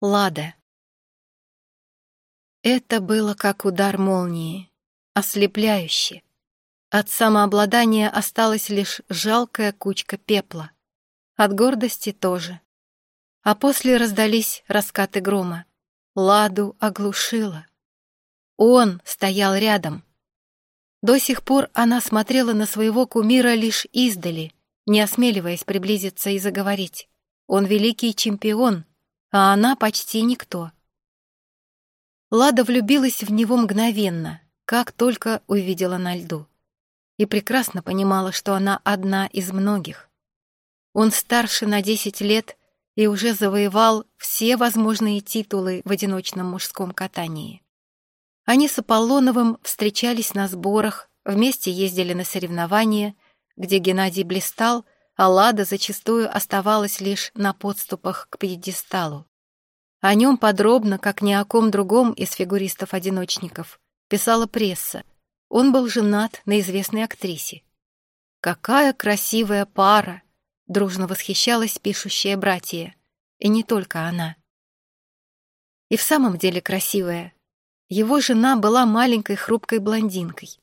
Лада. Это было как удар молнии, ослепляюще. От самообладания осталась лишь жалкая кучка пепла. От гордости тоже. А после раздались раскаты грома. Ладу оглушило. Он стоял рядом. До сих пор она смотрела на своего кумира лишь издали, не осмеливаясь приблизиться и заговорить. Он великий чемпион, а она почти никто. Лада влюбилась в него мгновенно, как только увидела на льду, и прекрасно понимала, что она одна из многих. Он старше на десять лет и уже завоевал все возможные титулы в одиночном мужском катании. Они с Аполлоновым встречались на сборах, вместе ездили на соревнования, где Геннадий блистал — а Лада зачастую оставалась лишь на подступах к пьедесталу. О нем подробно, как ни о ком другом из фигуристов-одиночников, писала пресса. Он был женат на известной актрисе. «Какая красивая пара!» — дружно восхищалась пишущая братья. И не только она. И в самом деле красивая. Его жена была маленькой хрупкой блондинкой.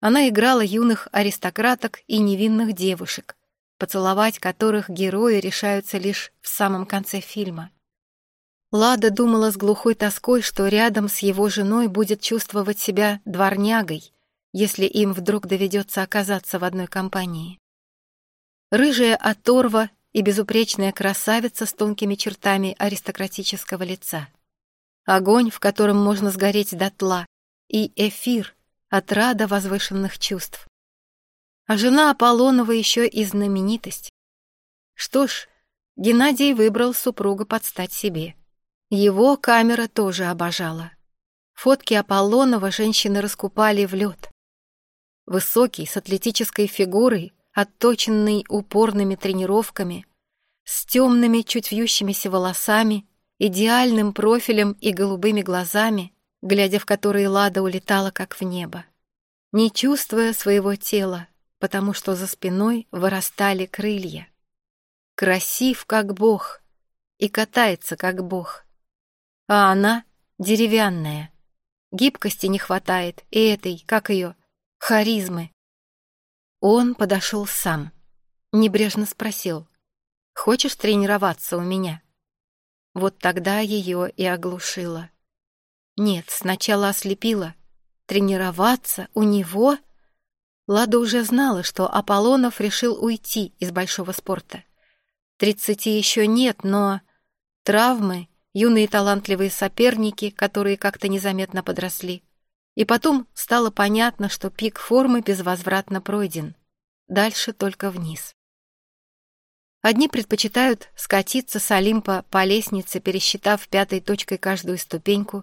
Она играла юных аристократок и невинных девушек, поцеловать которых герои решаются лишь в самом конце фильма. Лада думала с глухой тоской, что рядом с его женой будет чувствовать себя дворнягой, если им вдруг доведется оказаться в одной компании. Рыжая оторва и безупречная красавица с тонкими чертами аристократического лица. Огонь, в котором можно сгореть дотла, и эфир, отрада возвышенных чувств. А жена Аполлонова еще и знаменитость. Что ж, Геннадий выбрал супруга под стать себе. Его камера тоже обожала. Фотки Аполлонова женщины раскупали в лед. Высокий, с атлетической фигурой, отточенный упорными тренировками, с темными, чуть вьющимися волосами, идеальным профилем и голубыми глазами, глядя в которые Лада улетала как в небо. Не чувствуя своего тела, потому что за спиной вырастали крылья. Красив, как бог, и катается, как бог. А она деревянная. Гибкости не хватает, и этой, как ее, харизмы. Он подошел сам, небрежно спросил, «Хочешь тренироваться у меня?» Вот тогда ее и оглушило. Нет, сначала ослепила. Тренироваться у него — Лада уже знала, что Аполлонов решил уйти из большого спорта. Тридцати еще нет, но травмы, юные талантливые соперники, которые как-то незаметно подросли. И потом стало понятно, что пик формы безвозвратно пройден. Дальше только вниз. Одни предпочитают скатиться с Олимпа по лестнице, пересчитав пятой точкой каждую ступеньку,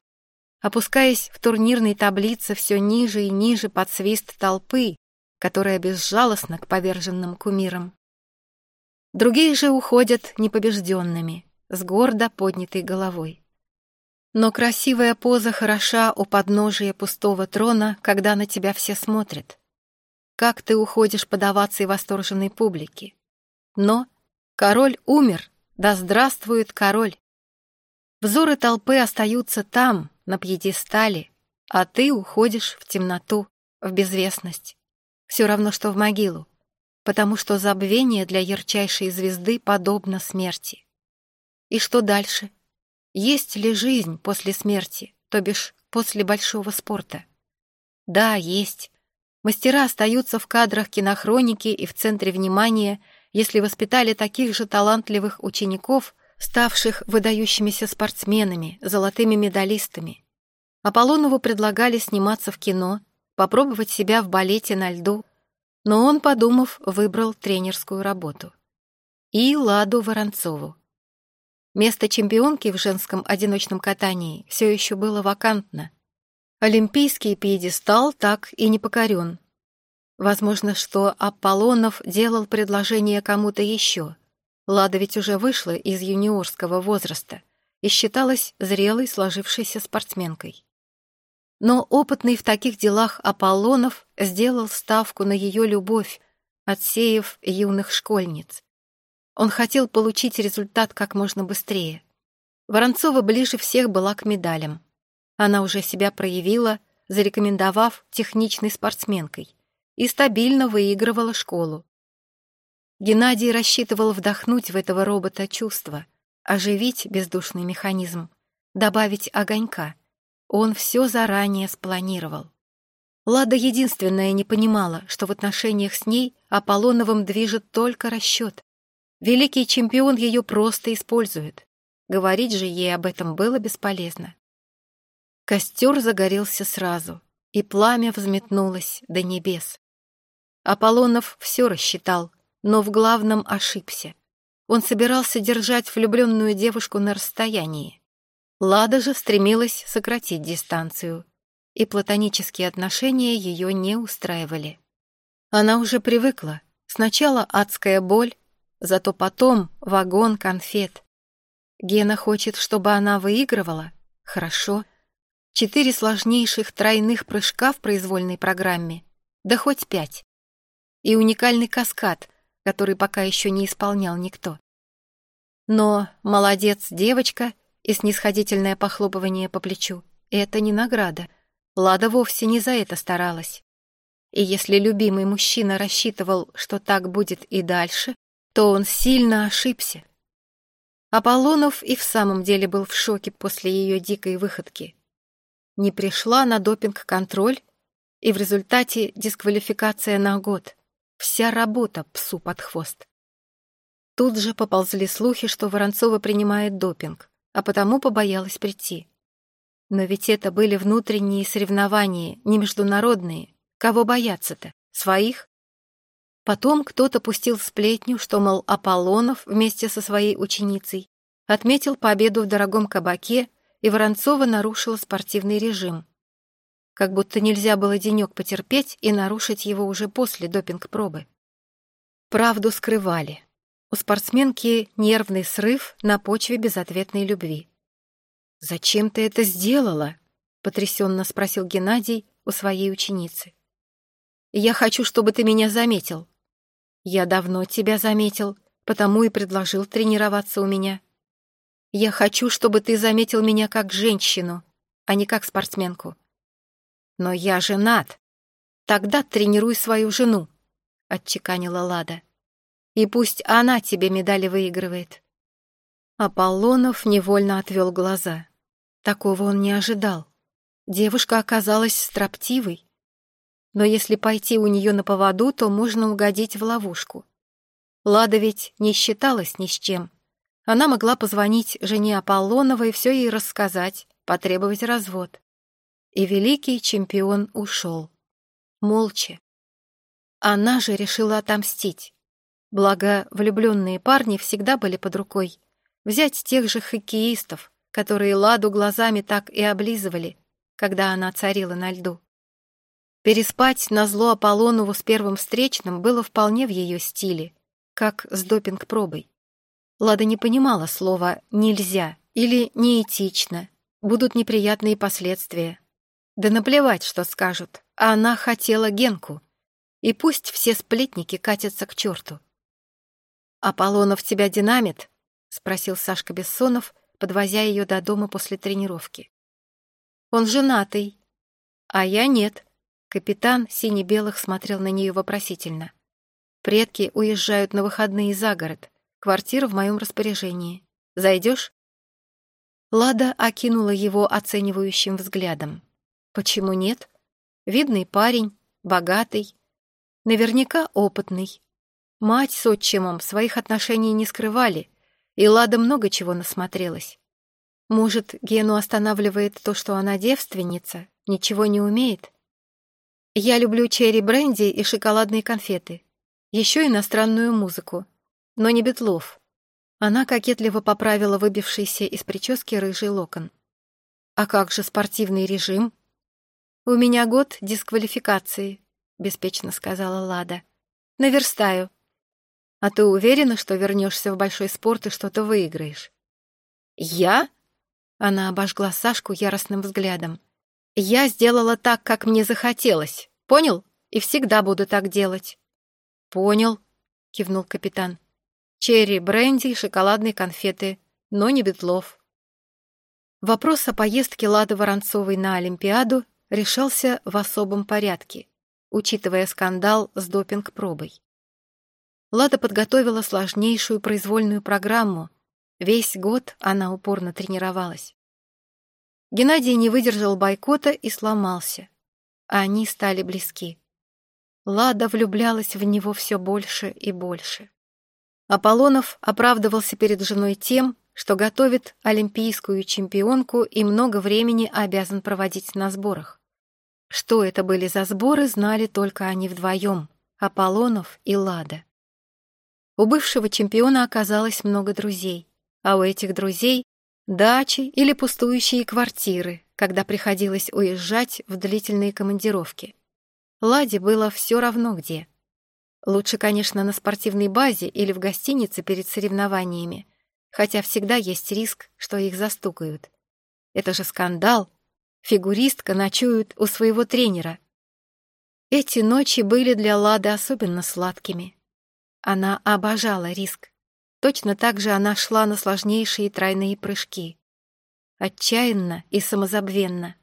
опускаясь в турнирной таблице все ниже и ниже под свист толпы, которая безжалостна к поверженным кумирам. Другие же уходят непобежденными, с гордо поднятой головой. Но красивая поза хороша у подножия пустого трона, когда на тебя все смотрят. Как ты уходишь подаваться и восторженной публике. Но король умер, да здравствует король. Взоры толпы остаются там, на пьедестале, а ты уходишь в темноту, в безвестность все равно, что в могилу, потому что забвение для ярчайшей звезды подобно смерти. И что дальше? Есть ли жизнь после смерти, то бишь после большого спорта? Да, есть. Мастера остаются в кадрах кинохроники и в центре внимания, если воспитали таких же талантливых учеников, ставших выдающимися спортсменами, золотыми медалистами. Аполлонову предлагали сниматься в кино, попробовать себя в балете на льду, но он, подумав, выбрал тренерскую работу. И Ладу Воронцову. Место чемпионки в женском одиночном катании все еще было вакантно. Олимпийский пьедестал так и не покорен. Возможно, что Аполлонов делал предложение кому-то еще. Лада ведь уже вышла из юниорского возраста и считалась зрелой сложившейся спортсменкой. Но опытный в таких делах Аполлонов сделал ставку на ее любовь, отсеяв юных школьниц. Он хотел получить результат как можно быстрее. Воронцова ближе всех была к медалям. Она уже себя проявила, зарекомендовав техничной спортсменкой, и стабильно выигрывала школу. Геннадий рассчитывал вдохнуть в этого робота чувства, оживить бездушный механизм, добавить огонька. Он все заранее спланировал. Лада единственная не понимала, что в отношениях с ней Аполлоновым движет только расчет. Великий чемпион ее просто использует. Говорить же ей об этом было бесполезно. Костер загорелся сразу, и пламя взметнулось до небес. Аполлонов все рассчитал, но в главном ошибся. Он собирался держать влюбленную девушку на расстоянии. Лада же стремилась сократить дистанцию, и платонические отношения ее не устраивали. Она уже привыкла. Сначала адская боль, зато потом вагон конфет. Гена хочет, чтобы она выигрывала? Хорошо. Четыре сложнейших тройных прыжка в произвольной программе, да хоть пять. И уникальный каскад, который пока еще не исполнял никто. Но молодец девочка и снисходительное похлопывание по плечу — это не награда. Лада вовсе не за это старалась. И если любимый мужчина рассчитывал, что так будет и дальше, то он сильно ошибся. Аполлонов и в самом деле был в шоке после ее дикой выходки. Не пришла на допинг-контроль, и в результате дисквалификация на год. Вся работа псу под хвост. Тут же поползли слухи, что Воронцова принимает допинг, а потому побоялась прийти. Но ведь это были внутренние соревнования, не международные. Кого бояться-то? Своих? Потом кто-то пустил сплетню, что, мол, Аполлонов вместе со своей ученицей отметил победу в дорогом кабаке, и Воронцова нарушила спортивный режим. Как будто нельзя было денек потерпеть и нарушить его уже после допинг-пробы. Правду скрывали. У спортсменки нервный срыв на почве безответной любви. «Зачем ты это сделала?» — потрясенно спросил Геннадий у своей ученицы. «Я хочу, чтобы ты меня заметил», я давно тебя заметил, потому и предложил тренироваться у меня. Я хочу, чтобы ты заметил меня как женщину, а не как спортсменку. Но я женат. Тогда тренируй свою жену, — отчеканила Лада. И пусть она тебе медали выигрывает. Аполлонов невольно отвел глаза. Такого он не ожидал. Девушка оказалась строптивой, но если пойти у нее на поводу, то можно угодить в ловушку. Лада ведь не считалась ни с чем. Она могла позвонить жене Аполлоновой и все ей рассказать, потребовать развод. И великий чемпион ушел. Молча. Она же решила отомстить. Благо, влюбленные парни всегда были под рукой. Взять тех же хоккеистов, которые Ладу глазами так и облизывали, когда она царила на льду. Переспать на зло Аполлонову с первым встречным было вполне в ее стиле, как с допинг-пробой. Лада не понимала слова «нельзя» или «неэтично», будут неприятные последствия. Да наплевать, что скажут, а она хотела Генку. И пусть все сплетники катятся к черту. «Аполлонов тебя динамит?» — спросил Сашка Бессонов, подвозя ее до дома после тренировки. «Он женатый, а я нет», Капитан сине-белых смотрел на нее вопросительно. «Предки уезжают на выходные за город. Квартира в моем распоряжении. Зайдешь?» Лада окинула его оценивающим взглядом. «Почему нет? Видный парень, богатый, наверняка опытный. Мать с отчимом своих отношений не скрывали, и Лада много чего насмотрелась. Может, Гену останавливает то, что она девственница, ничего не умеет?» Я люблю черри-бренди и шоколадные конфеты. Еще иностранную музыку. Но не Бетлов. Она кокетливо поправила выбившийся из прически рыжий локон. «А как же спортивный режим?» «У меня год дисквалификации», — беспечно сказала Лада. «Наверстаю». «А ты уверена, что вернешься в большой спорт и что-то выиграешь?» «Я?» Она обожгла Сашку яростным взглядом. Я сделала так, как мне захотелось. Понял? И всегда буду так делать. Понял, кивнул капитан. Черри, бренди и шоколадные конфеты, но не Бетлов. Вопрос о поездке Лады Воронцовой на Олимпиаду решался в особом порядке, учитывая скандал с допинг-пробой. Лада подготовила сложнейшую произвольную программу. Весь год она упорно тренировалась. Геннадий не выдержал бойкота и сломался. А они стали близки. Лада влюблялась в него все больше и больше. Аполлонов оправдывался перед женой тем, что готовит олимпийскую чемпионку и много времени обязан проводить на сборах. Что это были за сборы, знали только они вдвоем, Аполлонов и Лада. У бывшего чемпиона оказалось много друзей, а у этих друзей — дачи или пустующие квартиры, когда приходилось уезжать в длительные командировки. Ладе было все равно где — Лучше, конечно, на спортивной базе или в гостинице перед соревнованиями, хотя всегда есть риск, что их застукают. Это же скандал. Фигуристка ночует у своего тренера. Эти ночи были для Лады особенно сладкими. Она обожала риск. Точно так же она шла на сложнейшие тройные прыжки. Отчаянно и самозабвенно.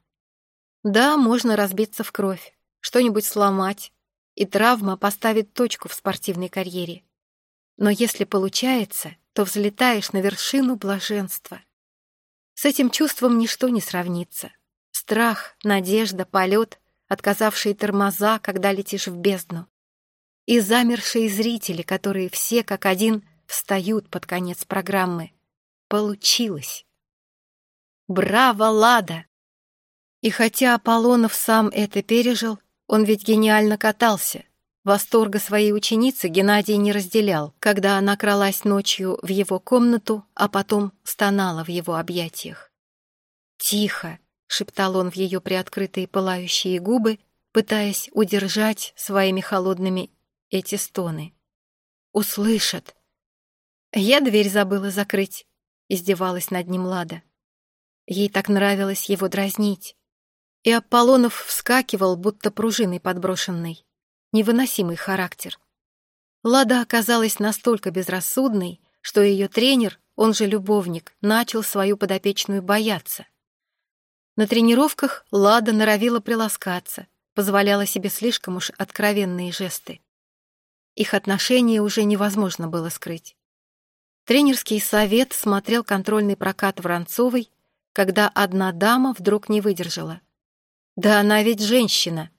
Да, можно разбиться в кровь, что-нибудь сломать, и травма поставит точку в спортивной карьере. Но если получается, то взлетаешь на вершину блаженства. С этим чувством ничто не сравнится. Страх, надежда, полет, отказавшие тормоза, когда летишь в бездну. И замершие зрители, которые все как один встают под конец программы. Получилось. Браво, Лада! И хотя Аполлонов сам это пережил, он ведь гениально катался. Восторга своей ученицы Геннадий не разделял, когда она кралась ночью в его комнату, а потом стонала в его объятиях. «Тихо!» — шептал он в ее приоткрытые пылающие губы, пытаясь удержать своими холодными эти стоны. «Услышат!» «Я дверь забыла закрыть», — издевалась над ним Лада. Ей так нравилось его дразнить и Аполлонов вскакивал, будто пружиной подброшенной. Невыносимый характер. Лада оказалась настолько безрассудной, что ее тренер, он же любовник, начал свою подопечную бояться. На тренировках Лада норовила приласкаться, позволяла себе слишком уж откровенные жесты. Их отношения уже невозможно было скрыть. Тренерский совет смотрел контрольный прокат Воронцовой, когда одна дама вдруг не выдержала. «Да она ведь женщина!»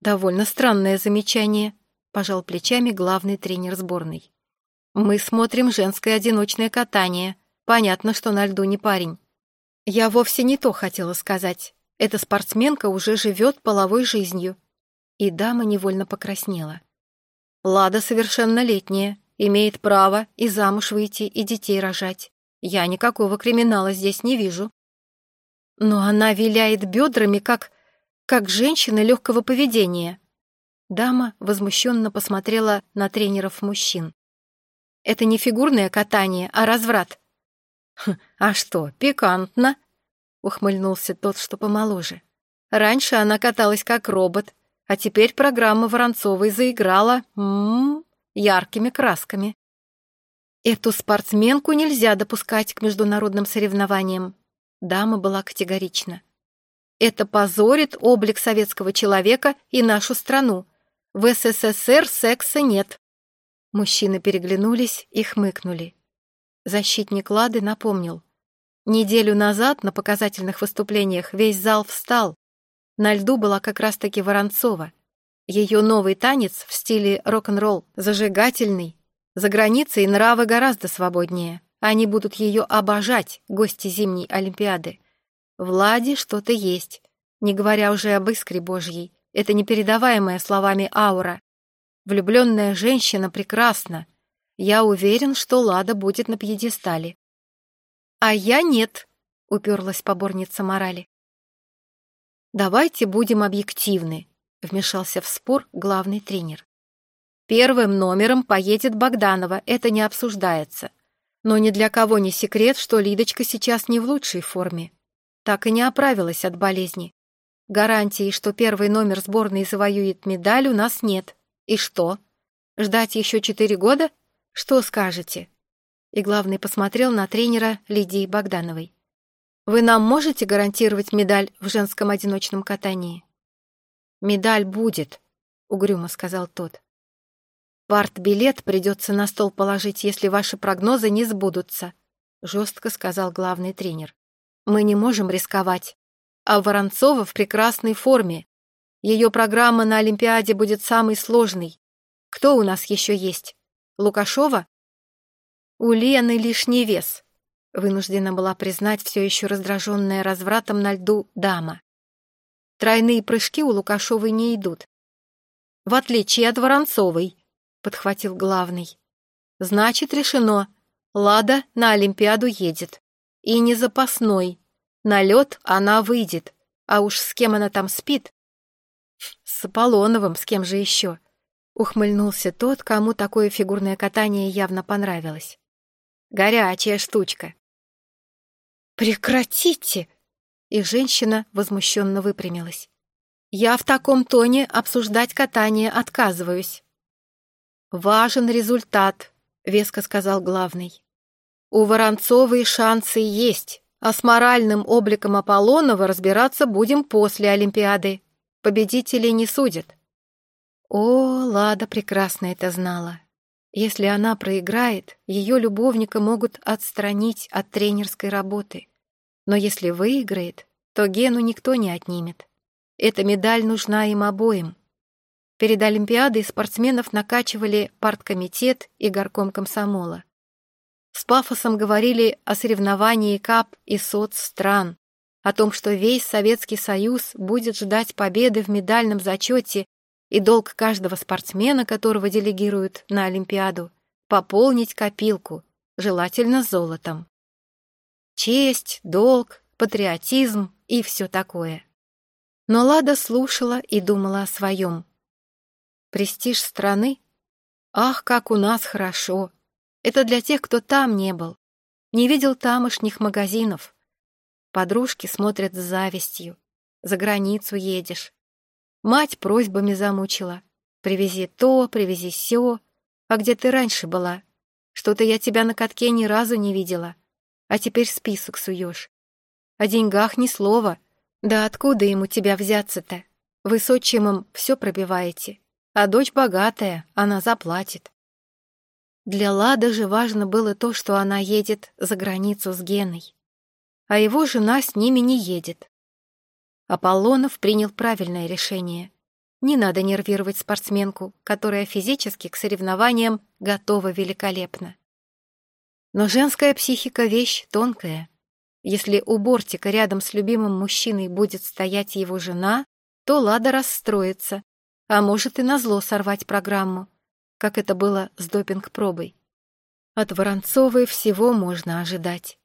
«Довольно странное замечание», — пожал плечами главный тренер сборной. «Мы смотрим женское одиночное катание. Понятно, что на льду не парень. Я вовсе не то хотела сказать. Эта спортсменка уже живет половой жизнью». И дама невольно покраснела. «Лада совершеннолетняя, имеет право и замуж выйти, и детей рожать. Я никакого криминала здесь не вижу». «Но она виляет бедрами, как как женщина легкого поведения. Дама возмущенно посмотрела на тренеров мужчин. Это не фигурное катание, а разврат. «Хм, «А что, пикантно?» — ухмыльнулся тот, что помоложе. «Раньше она каталась как робот, а теперь программа Воронцовой заиграла м м-м, -м, яркими красками. Эту спортсменку нельзя допускать к международным соревнованиям. Дама была категорична. Это позорит облик советского человека и нашу страну. В СССР секса нет. Мужчины переглянулись и хмыкнули. Защитник Лады напомнил. Неделю назад на показательных выступлениях весь зал встал. На льду была как раз-таки Воронцова. Ее новый танец в стиле рок-н-ролл, зажигательный. За границей нравы гораздо свободнее. Они будут ее обожать, гости зимней Олимпиады. В Ладе что-то есть, не говоря уже об искре Божьей. Это непередаваемая словами аура. Влюбленная женщина прекрасна. Я уверен, что Лада будет на пьедестале. А я нет, уперлась поборница морали. Давайте будем объективны, вмешался в спор главный тренер. Первым номером поедет Богданова, это не обсуждается. Но ни для кого не секрет, что Лидочка сейчас не в лучшей форме так и не оправилась от болезни. Гарантии, что первый номер сборной завоюет медаль, у нас нет. И что? Ждать еще четыре года? Что скажете?» И главный посмотрел на тренера Лидии Богдановой. Вы нам можете гарантировать медаль в женском одиночном катании? Медаль будет, угрюмо сказал тот. Партбилет придется на стол положить, если ваши прогнозы не сбудутся, жестко сказал главный тренер. Мы не можем рисковать. А Воронцова в прекрасной форме. Ее программа на Олимпиаде будет самой сложной. Кто у нас еще есть? Лукашова? У Лены лишний вес, вынуждена была признать все еще раздраженная развратом на льду дама. Тройные прыжки у Лукашовой не идут. В отличие от Воронцовой, подхватил главный. Значит, решено. Лада на Олимпиаду едет. И не запасной. На лед она выйдет. А уж с кем она там спит? С Аполлоновым, с кем же еще? Ухмыльнулся тот, кому такое фигурное катание явно понравилось. Горячая штучка. «Прекратите!» И женщина возмущенно выпрямилась. «Я в таком тоне обсуждать катание отказываюсь». «Важен результат», — веско сказал главный. «У Воронцовой шансы есть, а с моральным обликом Аполлонова разбираться будем после Олимпиады. Победителей не судят». О, Лада прекрасно это знала. Если она проиграет, ее любовника могут отстранить от тренерской работы. Но если выиграет, то Гену никто не отнимет. Эта медаль нужна им обоим. Перед Олимпиадой спортсменов накачивали парткомитет и горком комсомола. С пафосом говорили о соревновании КАП и соцстран, о том, что весь Советский Союз будет ждать победы в медальном зачете и долг каждого спортсмена, которого делегируют на Олимпиаду, пополнить копилку, желательно золотом. Честь, долг, патриотизм и все такое. Но Лада слушала и думала о своем. Престиж страны? Ах, как у нас хорошо! Это для тех, кто там не был, не видел тамошних магазинов. Подружки смотрят с завистью. За границу едешь, Мать просьбами замучила. «Привези то, привези сё. А где ты раньше была? Что-то я тебя на катке ни разу не видела. А теперь список суешь. О деньгах ни слова. Да откуда ему тебя взяться-то? Вы с отчимом все пробиваете. А дочь богатая, она заплатит». Для Лады же важно было то, что она едет за границу с Геной. А его жена с ними не едет. Аполлонов принял правильное решение. Не надо нервировать спортсменку, которая физически к соревнованиям готова великолепно. Но женская психика — вещь тонкая. Если у бортика рядом с любимым мужчиной будет стоять его жена, то Лада расстроится, а может и назло сорвать программу, как это было с допинг-пробой. От Воронцовой всего можно ожидать.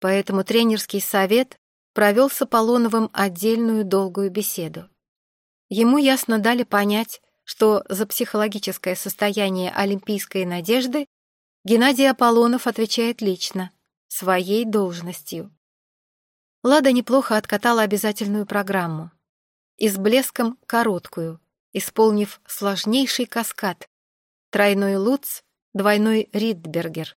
Поэтому тренерский совет провел с Аполлоновым отдельную долгую беседу. Ему ясно дали понять, что за психологическое состояние олимпийской надежды Геннадий Аполлонов отвечает лично, своей должностью. Лада неплохо откатала обязательную программу. И с блеском короткую, исполнив сложнейший каскад. Тройной Луц, двойной Ридбергер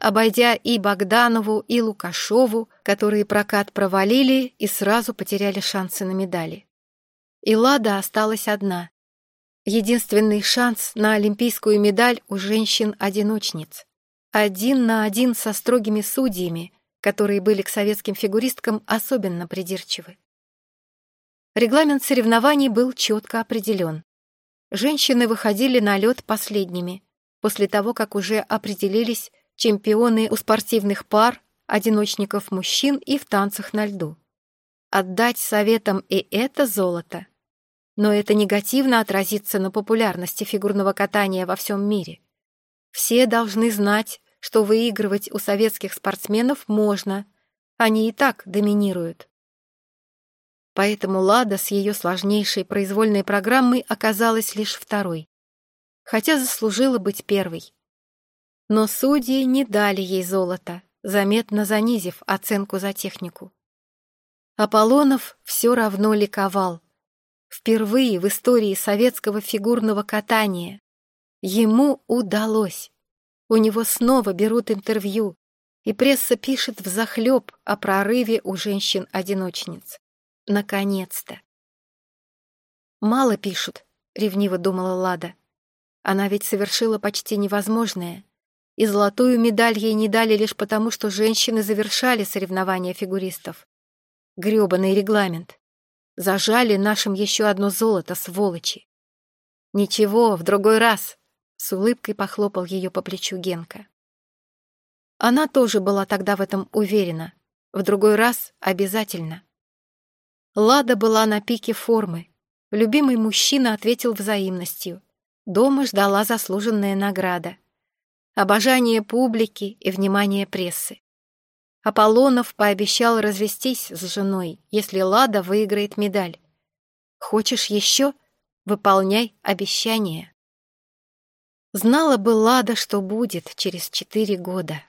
обойдя и Богданову, и Лукашову, которые прокат провалили и сразу потеряли шансы на медали. И Лада осталась одна. Единственный шанс на олимпийскую медаль у женщин-одиночниц. Один на один со строгими судьями, которые были к советским фигуристкам особенно придирчивы. Регламент соревнований был четко определен. Женщины выходили на лед последними, после того, как уже определились чемпионы у спортивных пар, одиночников мужчин и в танцах на льду. Отдать советам и это золото. Но это негативно отразится на популярности фигурного катания во всем мире. Все должны знать, что выигрывать у советских спортсменов можно, они и так доминируют. Поэтому Лада с ее сложнейшей произвольной программой оказалась лишь второй, хотя заслужила быть первой. Но судьи не дали ей золото, заметно занизив оценку за технику. Аполлонов все равно ликовал. Впервые в истории советского фигурного катания. Ему удалось. У него снова берут интервью. И пресса пишет взахлеб о прорыве у женщин-одиночниц. Наконец-то. «Мало пишут», — ревниво думала Лада. «Она ведь совершила почти невозможное. И золотую медаль ей не дали лишь потому, что женщины завершали соревнования фигуристов. Грёбаный регламент. Зажали нашим еще одно золото, сволочи. Ничего, в другой раз. С улыбкой похлопал ее по плечу Генка. Она тоже была тогда в этом уверена. В другой раз обязательно. Лада была на пике формы. Любимый мужчина ответил взаимностью. Дома ждала заслуженная награда. Обожание публики и внимание прессы. Аполлонов пообещал развестись с женой, если Лада выиграет медаль. Хочешь еще? Выполняй обещание. Знала бы Лада, что будет через четыре года.